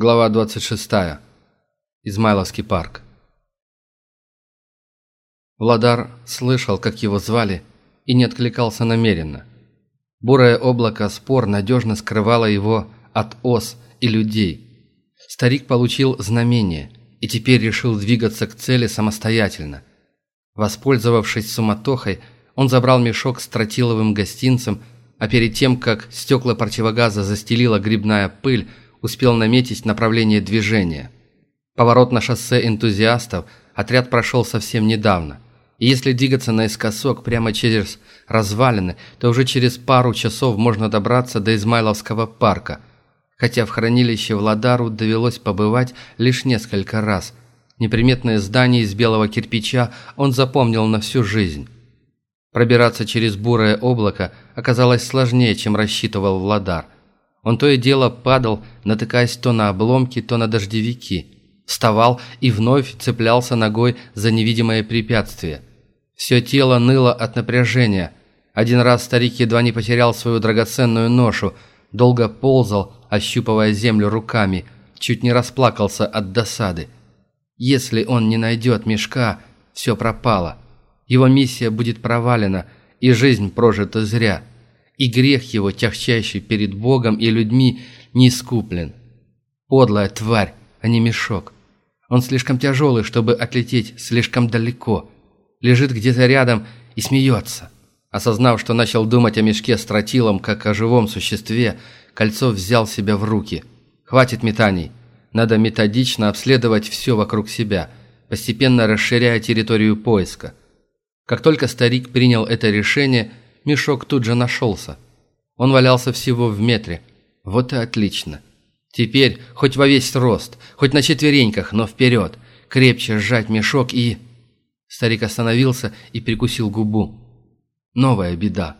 Глава 26. Измайловский парк. Владар слышал, как его звали, и не откликался намеренно. Бурое облако спор надежно скрывало его от ос и людей. Старик получил знамение и теперь решил двигаться к цели самостоятельно. Воспользовавшись суматохой, он забрал мешок с тротиловым гостинцем, а перед тем, как стекла противогаза застелила грибная пыль, успел наметить направление движения. Поворот на шоссе энтузиастов отряд прошел совсем недавно. И если двигаться наискосок прямо через развалины, то уже через пару часов можно добраться до Измайловского парка. Хотя в хранилище Владару довелось побывать лишь несколько раз. Неприметное здание из белого кирпича он запомнил на всю жизнь. Пробираться через бурое облако оказалось сложнее, чем рассчитывал Владар – он то и дело падал, натыкаясь то на обломки, то на дождевики. Вставал и вновь цеплялся ногой за невидимое препятствие. Все тело ныло от напряжения. Один раз старик едва не потерял свою драгоценную ношу, долго ползал, ощупывая землю руками, чуть не расплакался от досады. Если он не найдет мешка, все пропало. Его миссия будет провалена, и жизнь прожита зря и грех его, тягчайший перед Богом и людьми, не искуплен. Подлая тварь, а не мешок. Он слишком тяжелый, чтобы отлететь слишком далеко. Лежит где-то рядом и смеется. Осознав, что начал думать о мешке с тротилом, как о живом существе, Кольцов взял себя в руки. Хватит метаний. Надо методично обследовать все вокруг себя, постепенно расширяя территорию поиска. Как только старик принял это решение – Мешок тут же нашелся. Он валялся всего в метре. Вот и отлично. Теперь хоть во весь рост, хоть на четвереньках, но вперед. Крепче сжать мешок и... Старик остановился и прикусил губу. Новая беда.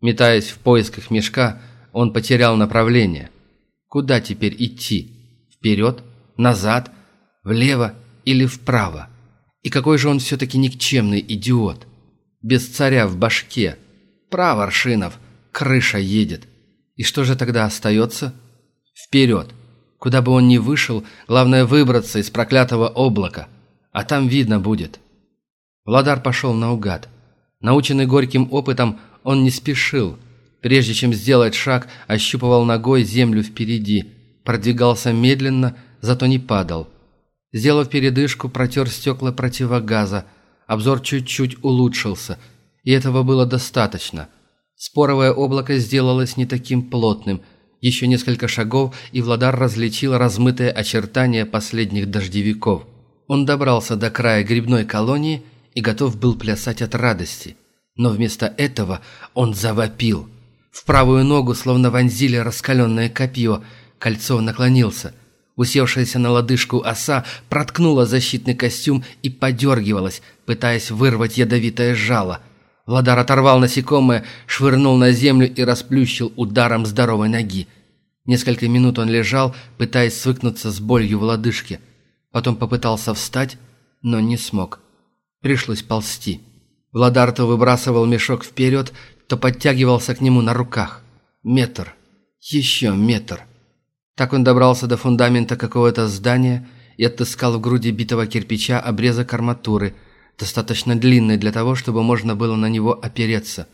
Метаясь в поисках мешка, он потерял направление. Куда теперь идти? Вперед? Назад? Влево или вправо? И какой же он все-таки никчемный идиот. Без царя в башке. Право, Аршинов, крыша едет. И что же тогда остается? Вперед. Куда бы он ни вышел, главное выбраться из проклятого облака. А там видно будет. Владар пошел наугад. Наученный горьким опытом, он не спешил. Прежде чем сделать шаг, ощупывал ногой землю впереди. Продвигался медленно, зато не падал. Сделав передышку, протер стекла противогаза. Обзор чуть-чуть улучшился – и этого было достаточно. Споровое облако сделалось не таким плотным. Еще несколько шагов, и Владар различил размытые очертания последних дождевиков. Он добрался до края грибной колонии и готов был плясать от радости. Но вместо этого он завопил. В правую ногу словно вонзили раскаленное копье. Кольцо наклонился. Усевшаяся на лодыжку оса проткнула защитный костюм и подергивалась, пытаясь вырвать ядовитое жало – Владар оторвал насекомое, швырнул на землю и расплющил ударом здоровой ноги. Несколько минут он лежал, пытаясь свыкнуться с болью в лодыжке. Потом попытался встать, но не смог. Пришлось ползти. Владар то выбрасывал мешок вперед, то подтягивался к нему на руках. Метр. Еще метр. Так он добрался до фундамента какого-то здания и отыскал в груди битого кирпича обрезок арматуры – достаточно длинный для того, чтобы можно было на него опереться.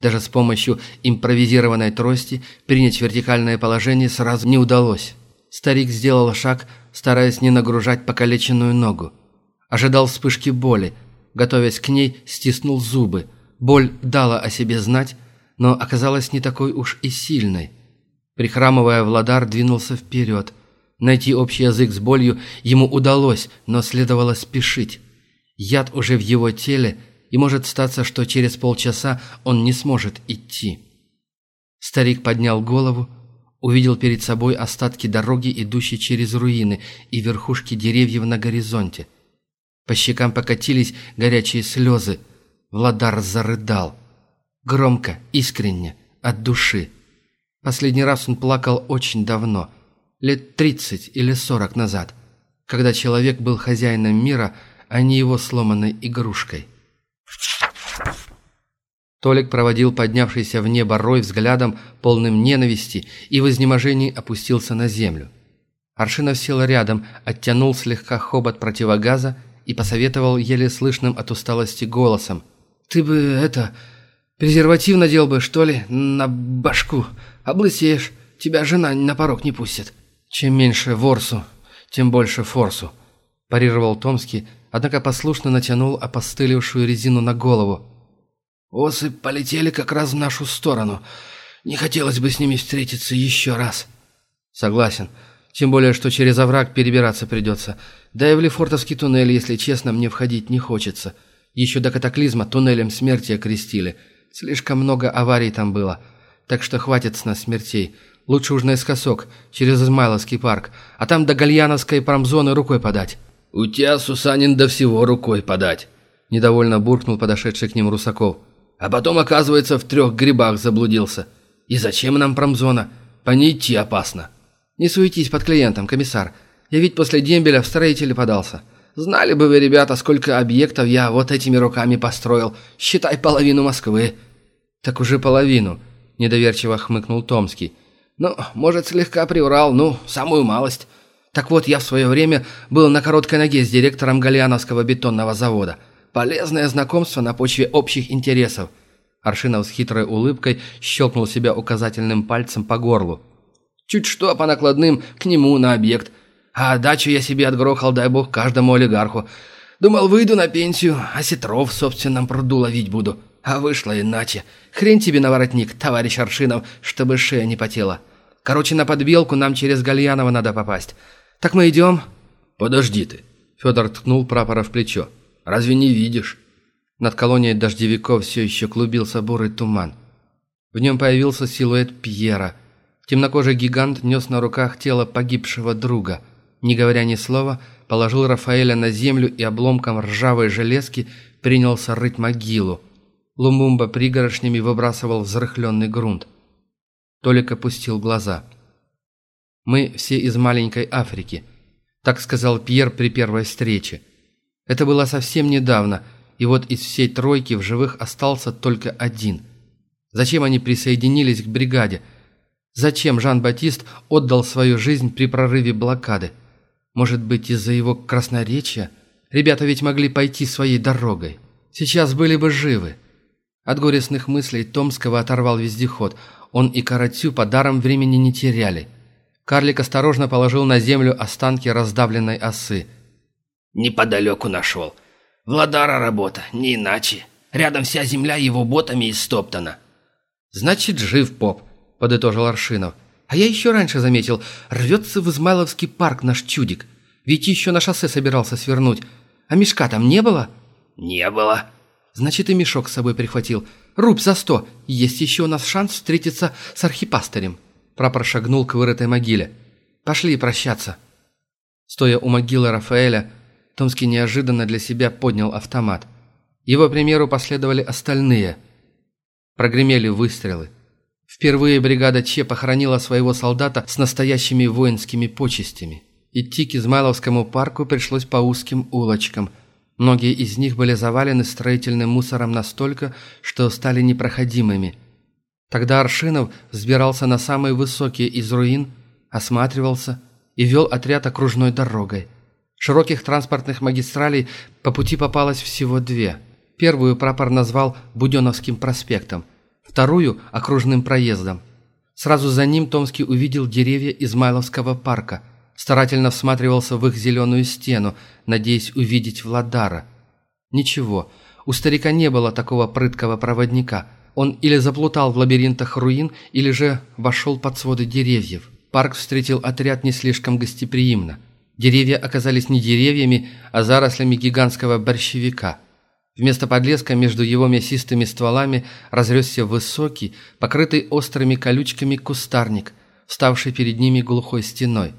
Даже с помощью импровизированной трости принять вертикальное положение сразу не удалось. Старик сделал шаг, стараясь не нагружать покалеченную ногу. Ожидал вспышки боли. Готовясь к ней, стиснул зубы. Боль дала о себе знать, но оказалась не такой уж и сильной. Прихрамывая, Владар двинулся вперед. Найти общий язык с болью ему удалось, но следовало спешить. Яд уже в его теле, и может статься, что через полчаса он не сможет идти. Старик поднял голову, увидел перед собой остатки дороги, идущей через руины, и верхушки деревьев на горизонте. По щекам покатились горячие слезы. Владар зарыдал. Громко, искренне, от души. Последний раз он плакал очень давно, лет тридцать или сорок назад, когда человек был хозяином мира – а не его сломанной игрушкой. Толик проводил поднявшийся в небо рой взглядом, полным ненависти, и в изнеможении опустился на землю. Аршинов сел рядом, оттянул слегка хобот противогаза и посоветовал еле слышным от усталости голосом. «Ты бы это... презерватив надел бы, что ли, на башку. Облысеешь, тебя жена на порог не пустит». «Чем меньше ворсу, тем больше форсу», – парировал Томский, однако послушно натянул опостылевшую резину на голову. «Осы полетели как раз в нашу сторону. Не хотелось бы с ними встретиться еще раз». «Согласен. Тем более, что через овраг перебираться придется. Да и в Лефортовский туннель, если честно, мне входить не хочется. Еще до катаклизма туннелем смерти окрестили. Слишком много аварий там было. Так что хватит с нас смертей. Лучше уж наискосок, через Измайловский парк, а там до Гальяновской промзоны рукой подать». «У тебя, Сусанин, до всего рукой подать», – недовольно буркнул подошедший к ним Русаков. «А потом, оказывается, в трех грибах заблудился. И зачем нам промзона? По ней идти опасно». «Не суетись под клиентом, комиссар. Я ведь после дембеля в строители подался. Знали бы вы, ребята, сколько объектов я вот этими руками построил. Считай половину Москвы». «Так уже половину», – недоверчиво хмыкнул Томский. Ну, может, слегка приврал, ну, самую малость. Так вот, я в свое время был на короткой ноге с директором Галиановского бетонного завода. Полезное знакомство на почве общих интересов. Аршинов с хитрой улыбкой щелкнул себя указательным пальцем по горлу. Чуть что по накладным к нему на объект. А дачу я себе отгрохал, дай бог, каждому олигарху. Думал, выйду на пенсию, а сетров в собственном пруду ловить буду. А вышло иначе. Хрен тебе на воротник, товарищ Аршинов, чтобы шея не потела. Короче, на подбелку нам через Гальянова надо попасть. Так мы идем?» «Подожди ты!» Федор ткнул прапора в плечо. «Разве не видишь?» Над колонией дождевиков все еще клубился бурый туман. В нем появился силуэт Пьера. Темнокожий гигант нес на руках тело погибшего друга. Не говоря ни слова, положил Рафаэля на землю и обломком ржавой железки принялся рыть могилу. Лумумба пригорошнями выбрасывал взрыхленный грунт. Толик опустил глаза. «Мы все из маленькой Африки», – так сказал Пьер при первой встрече. Это было совсем недавно, и вот из всей тройки в живых остался только один. Зачем они присоединились к бригаде? Зачем Жан-Батист отдал свою жизнь при прорыве блокады? Может быть, из-за его красноречия? Ребята ведь могли пойти своей дорогой. Сейчас были бы живы. От горестных мыслей Томского оторвал вездеход – он и Каратю по даром времени не теряли. Карлик осторожно положил на землю останки раздавленной осы. «Неподалеку нашел. Владара работа, не иначе. Рядом вся земля его ботами истоптана». «Значит, жив поп», — подытожил Аршинов. «А я еще раньше заметил, рвется в Измайловский парк наш чудик. Ведь еще на шоссе собирался свернуть. А мешка там не было?» «Не было». «Значит, и мешок с собой прихватил. Рубь за сто. Есть еще у нас шанс встретиться с архипастырем». Прапор шагнул к вырытой могиле. «Пошли прощаться». Стоя у могилы Рафаэля, Томский неожиданно для себя поднял автомат. Его примеру последовали остальные. Прогремели выстрелы. Впервые бригада Че похоронила своего солдата с настоящими воинскими почестями. Идти к Измайловскому парку пришлось по узким улочкам – Многие из них были завалены строительным мусором настолько, что стали непроходимыми. Тогда Аршинов взбирался на самые высокие из руин, осматривался и вел отряд окружной дорогой. Широких транспортных магистралей по пути попалось всего две. Первую прапор назвал Буденовским проспектом, вторую – окружным проездом. Сразу за ним Томский увидел деревья Измайловского парка – старательно всматривался в их зеленую стену, надеясь увидеть Владара. Ничего, у старика не было такого прыткого проводника. Он или заплутал в лабиринтах руин, или же вошел под своды деревьев. Парк встретил отряд не слишком гостеприимно. Деревья оказались не деревьями, а зарослями гигантского борщевика. Вместо подлеска между его мясистыми стволами разресся высокий, покрытый острыми колючками кустарник, вставший перед ними глухой стеной.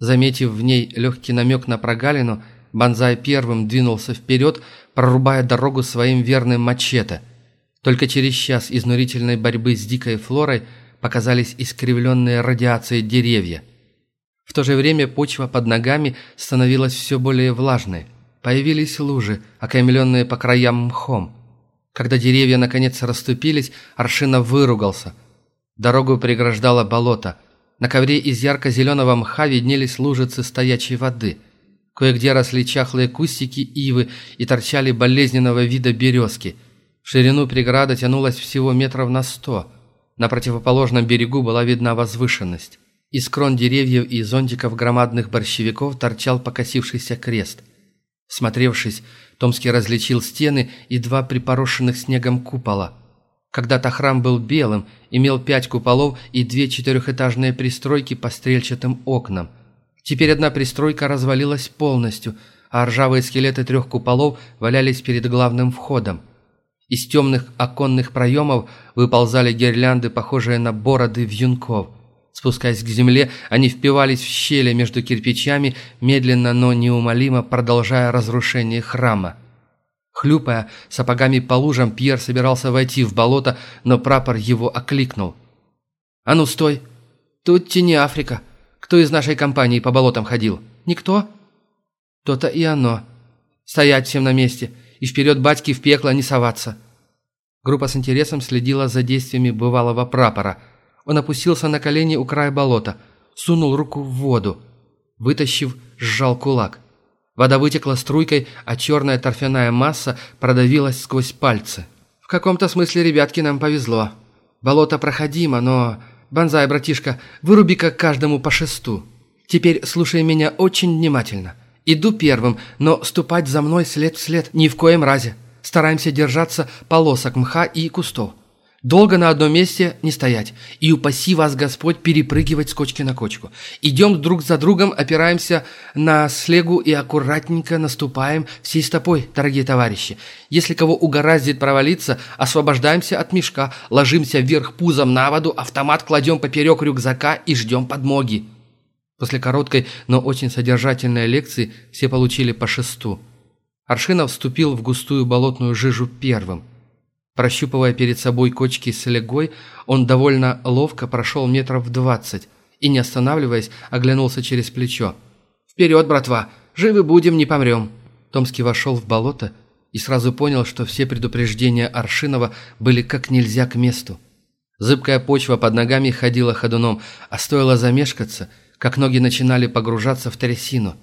Заметив в ней легкий намек на прогалину, Банзай первым двинулся вперед, прорубая дорогу своим верным мачете. Только через час изнурительной борьбы с дикой флорой показались искривленные радиацией деревья. В то же время почва под ногами становилась все более влажной. Появились лужи, окаймленные по краям мхом. Когда деревья наконец расступились, Аршина выругался. Дорогу преграждало болото – На ковре из ярко-зеленого мха виднелись лужицы стоячей воды. Кое-где росли чахлые кустики ивы и торчали болезненного вида березки. В ширину преграда тянулась всего метров на сто. На противоположном берегу была видна возвышенность. Из крон деревьев и зонтиков громадных борщевиков торчал покосившийся крест. Смотревшись, Томский различил стены и два припорошенных снегом купола. Когда-то храм был белым, имел пять куполов и две четырехэтажные пристройки по стрельчатым окнам. Теперь одна пристройка развалилась полностью, а ржавые скелеты трех куполов валялись перед главным входом. Из темных оконных проемов выползали гирлянды, похожие на бороды вьюнков – Спускаясь к земле, они впивались в щели между кирпичами, медленно, но неумолимо продолжая разрушение храма. Хлюпая сапогами по лужам, Пьер собирался войти в болото, но прапор его окликнул. «А ну, стой! Тут не Африка. Кто из нашей компании по болотам ходил? Никто?» «То-то и оно. Стоять всем на месте и вперед батьки в пекло не соваться». Группа с интересом следила за действиями бывалого прапора – он опустился на колени у края болота, сунул руку в воду. Вытащив, сжал кулак. Вода вытекла струйкой, а черная торфяная масса продавилась сквозь пальцы. В каком-то смысле, ребятки, нам повезло. Болото проходимо, но... Бонзай, братишка, выруби-ка каждому по шесту. Теперь слушай меня очень внимательно. Иду первым, но ступать за мной след в след ни в коем разе. Стараемся держаться полосок мха и кустов. Долго на одном месте не стоять. И упаси вас, Господь, перепрыгивать с кочки на кочку. Идем друг за другом, опираемся на слегу и аккуратненько наступаем всей стопой, дорогие товарищи. Если кого угораздит провалиться, освобождаемся от мешка, ложимся вверх пузом на воду, автомат кладем поперек рюкзака и ждем подмоги. После короткой, но очень содержательной лекции все получили по шесту. Аршинов вступил в густую болотную жижу первым. Прощупывая перед собой кочки с легой, он довольно ловко прошел метров двадцать и, не останавливаясь, оглянулся через плечо. «Вперед, братва! Живы будем, не помрем!» Томский вошел в болото и сразу понял, что все предупреждения Аршинова были как нельзя к месту. Зыбкая почва под ногами ходила ходуном, а стоило замешкаться, как ноги начинали погружаться в трясину.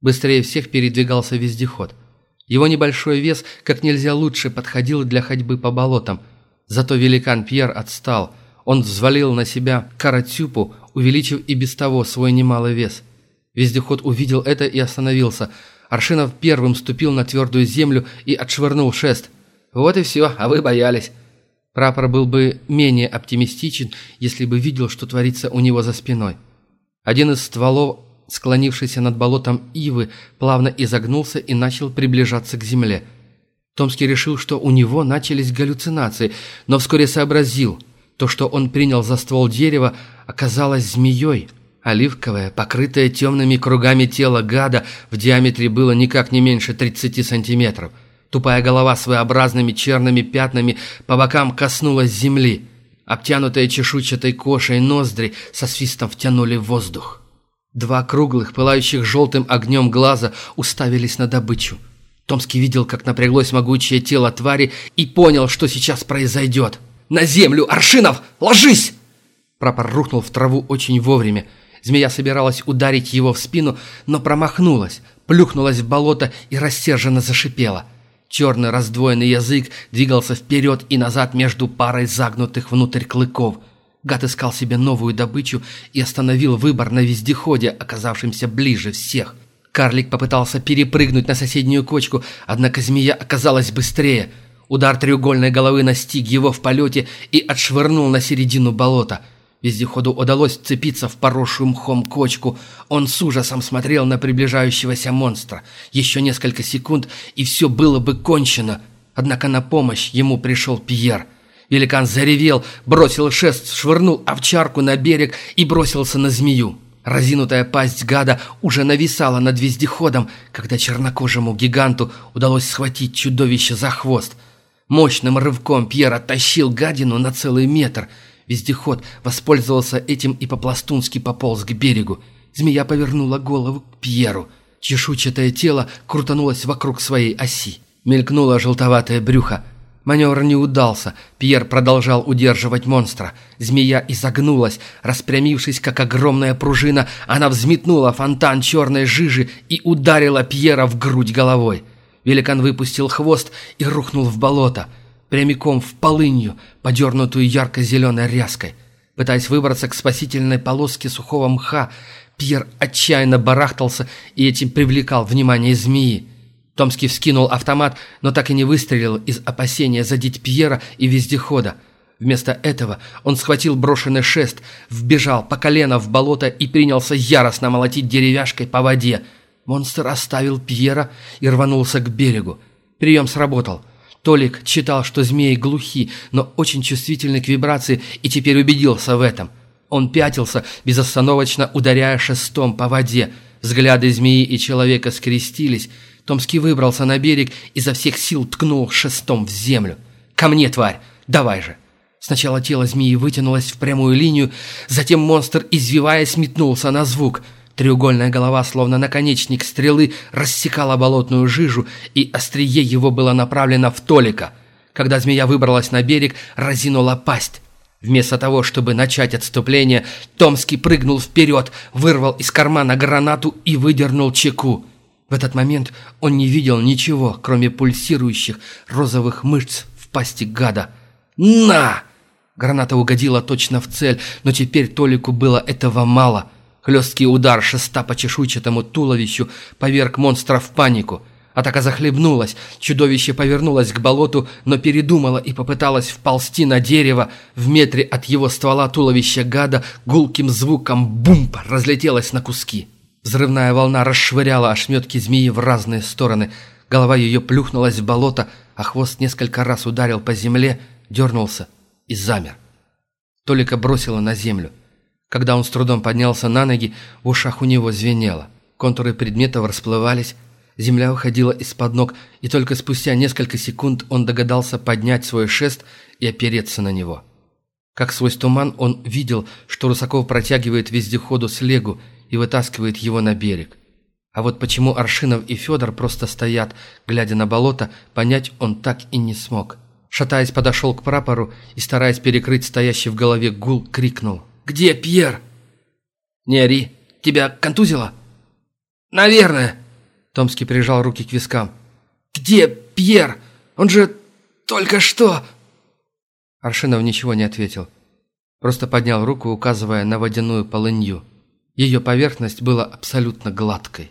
Быстрее всех передвигался вездеход – его небольшой вес как нельзя лучше подходил для ходьбы по болотам. Зато великан Пьер отстал. Он взвалил на себя каратюпу, увеличив и без того свой немалый вес. Вездеход увидел это и остановился. Аршинов первым ступил на твердую землю и отшвырнул шест. «Вот и все, а вы боялись». Прапор был бы менее оптимистичен, если бы видел, что творится у него за спиной. Один из стволов склонившийся над болотом ивы, плавно изогнулся и начал приближаться к земле. Томский решил, что у него начались галлюцинации, но вскоре сообразил, то, что он принял за ствол дерева, оказалось змеей. Оливковое, покрытое темными кругами тело гада в диаметре было никак не меньше 30 сантиметров. Тупая голова своеобразными черными пятнами по бокам коснулась земли. Обтянутые чешуйчатой кошей ноздри со свистом втянули воздух. Два круглых, пылающих желтым огнем глаза уставились на добычу. Томский видел, как напряглось могучее тело твари и понял, что сейчас произойдет. «На землю, Аршинов! Ложись!» Прапор рухнул в траву очень вовремя. Змея собиралась ударить его в спину, но промахнулась, плюхнулась в болото и рассерженно зашипела. Черный раздвоенный язык двигался вперед и назад между парой загнутых внутрь клыков – Гад искал себе новую добычу и остановил выбор на вездеходе, оказавшемся ближе всех. Карлик попытался перепрыгнуть на соседнюю кочку, однако змея оказалась быстрее. Удар треугольной головы настиг его в полете и отшвырнул на середину болота. Вездеходу удалось вцепиться в поросшую мхом кочку. Он с ужасом смотрел на приближающегося монстра. Еще несколько секунд, и все было бы кончено. Однако на помощь ему пришел Пьер – Великан заревел, бросил шест, швырнул овчарку на берег и бросился на змею. Разинутая пасть гада уже нависала над вездеходом, когда чернокожему гиганту удалось схватить чудовище за хвост. Мощным рывком Пьер оттащил гадину на целый метр. Вездеход воспользовался этим и по-пластунски пополз к берегу. Змея повернула голову к Пьеру. Чешуйчатое тело крутанулось вокруг своей оси. Мелькнуло желтоватое брюхо. Маневр не удался. Пьер продолжал удерживать монстра. Змея изогнулась. Распрямившись, как огромная пружина, она взметнула фонтан черной жижи и ударила Пьера в грудь головой. Великан выпустил хвост и рухнул в болото, прямиком в полынью, подернутую ярко-зеленой ряской. Пытаясь выбраться к спасительной полоске сухого мха, Пьер отчаянно барахтался и этим привлекал внимание змеи. Томский вскинул автомат, но так и не выстрелил из опасения задеть Пьера и вездехода. Вместо этого он схватил брошенный шест, вбежал по колено в болото и принялся яростно молотить деревяшкой по воде. Монстр оставил Пьера и рванулся к берегу. Прием сработал. Толик читал, что змеи глухи, но очень чувствительны к вибрации, и теперь убедился в этом. Он пятился, безостановочно ударяя шестом по воде. Взгляды змеи и человека скрестились – Томский выбрался на берег и за всех сил ткнул шестом в землю. «Ко мне, тварь! Давай же!» Сначала тело змеи вытянулось в прямую линию, затем монстр, извиваясь, метнулся на звук. Треугольная голова, словно наконечник стрелы, рассекала болотную жижу, и острие его было направлено в Толика. Когда змея выбралась на берег, разинула пасть. Вместо того, чтобы начать отступление, Томский прыгнул вперед, вырвал из кармана гранату и выдернул чеку. В этот момент он не видел ничего, кроме пульсирующих розовых мышц в пасти гада. «На!» Граната угодила точно в цель, но теперь Толику было этого мало. Хлесткий удар шеста по чешуйчатому туловищу поверг монстра в панику. Атака захлебнулась, чудовище повернулось к болоту, но передумало и попыталось вползти на дерево. В метре от его ствола туловище гада гулким звуком бумп разлетелось на куски. Взрывная волна расшвыряла ошметки змеи в разные стороны. Голова ее плюхнулась в болото, а хвост несколько раз ударил по земле, дернулся и замер. Толика бросила на землю. Когда он с трудом поднялся на ноги, в ушах у него звенело. Контуры предметов расплывались, земля уходила из-под ног, и только спустя несколько секунд он догадался поднять свой шест и опереться на него. Как сквозь туман он видел, что Русаков протягивает вездеходу слегу, и вытаскивает его на берег. А вот почему Аршинов и Федор просто стоят, глядя на болото, понять он так и не смог. Шатаясь, подошел к прапору и, стараясь перекрыть стоящий в голове гул, крикнул. «Где Пьер?» «Не ори, тебя контузило?» «Наверное», — Томский прижал руки к вискам. «Где Пьер? Он же только что...» Аршинов ничего не ответил. Просто поднял руку, указывая на водяную полынью. Ее поверхность была абсолютно гладкой.